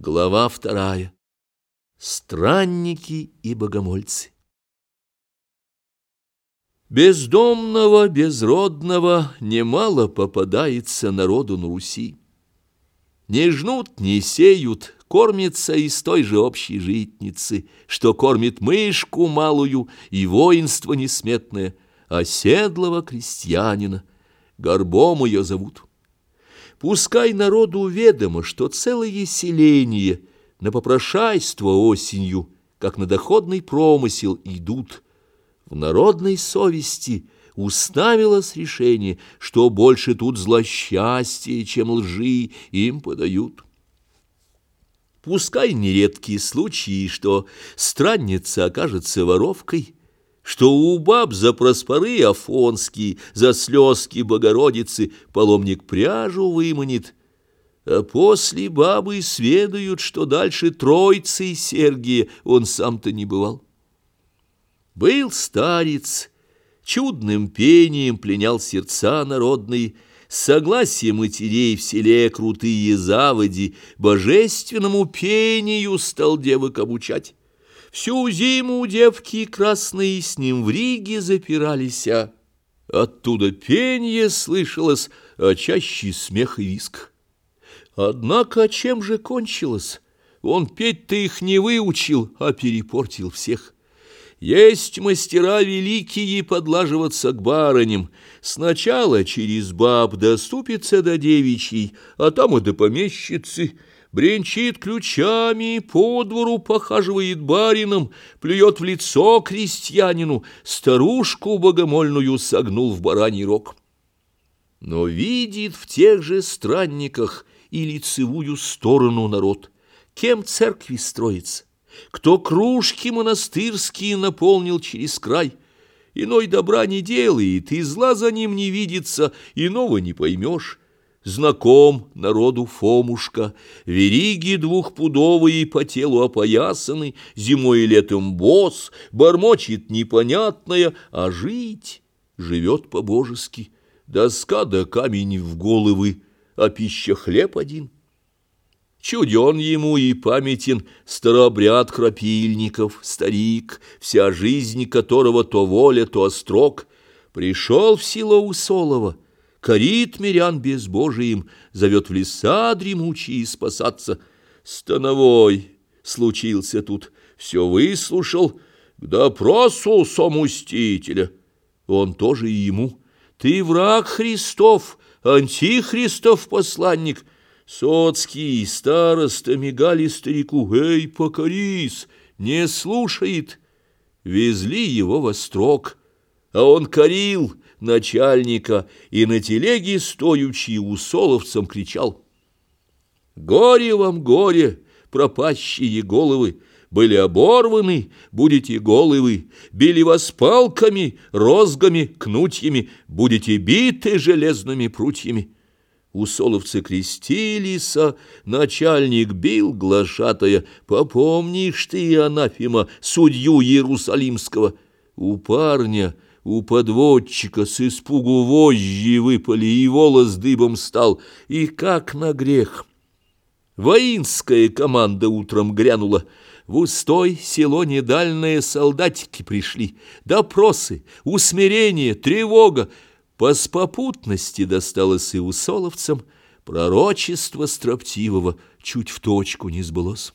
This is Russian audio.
Глава вторая. Странники и богомольцы. Бездомного, безродного немало попадается народу на Руси. Не жнут, не сеют, кормится из той же общей житницы, что кормит мышку малую и воинство несметное, оседлого крестьянина, горбом ее зовут. Пускай народу ведомо, что целое селение на попрошайство осенью, как на доходный промысел, идут. В народной совести уставилось решение, что больше тут злосчастья, чем лжи им подают. Пускай нередкие случаи, что странница окажется воровкой, что у баб за проспоры афонские, за слезки Богородицы паломник пряжу выманит, а после бабы сведают, что дальше Тройцы Сергия он сам-то не бывал. Был старец, чудным пением пленял сердца народные, согласие матерей в селе крутые заводи, божественному пению стал девок обучать. Всю зиму девки красные с ним в Риге запирались, а оттуда пение слышалось, а чаще смех и виск. Однако чем же кончилось? Он петь-то их не выучил, а перепортил всех. Есть мастера великие подлаживаться к барыням. Сначала через баб доступится до девичьей, а там и до помещицы — бренчит ключами, по двору похаживает барином, плюет в лицо крестьянину, старушку богомольную согнул в бараний рог. Но видит в тех же странниках и лицевую сторону народ, кем церкви строится, кто кружки монастырские наполнил через край, иной добра не делает, и зла за ним не видится, иного не поймешь, Знаком народу Фомушка, вериги двухпудовые по телу опоясаны, зимой и летом босс, бормочет непонятное, а жить живет по-божески. Доска да камень в головы, а пища хлеб один. Чуден ему и памятен старообряд крапильников, старик, вся жизнь которого то воля, то острог, пришел в село Усолово, корит мирян безбожием, зовет в леса дремучие спасаться. Становой случился тут, все выслушал, к допросу сомустителя. Он тоже и ему. Ты враг Христов, антихристов посланник. Соцкий, староста, мигали старику, эй, покорись, не слушает. Везли его во строк, а он корил, начальника и на телеге, стоючи усоловцам, кричал «Горе вам, горе, пропащие головы! Были оборваны, будете головы, били вас палками, розгами, кнутьями, будете биты железными прутьями». Усоловцы крестились, начальник бил глашатая, «Попомнишь ты, анафима, судью Иерусалимского?» У парня у подводчика с испугу вожжи выпали, и волос дыбом стал, и как на грех. Воинская команда утром грянула. В устой село недальные солдатики пришли. Допросы, усмирение, тревога. По спопутности досталось и усоловцам. Пророчество строптивого чуть в точку не сбылось.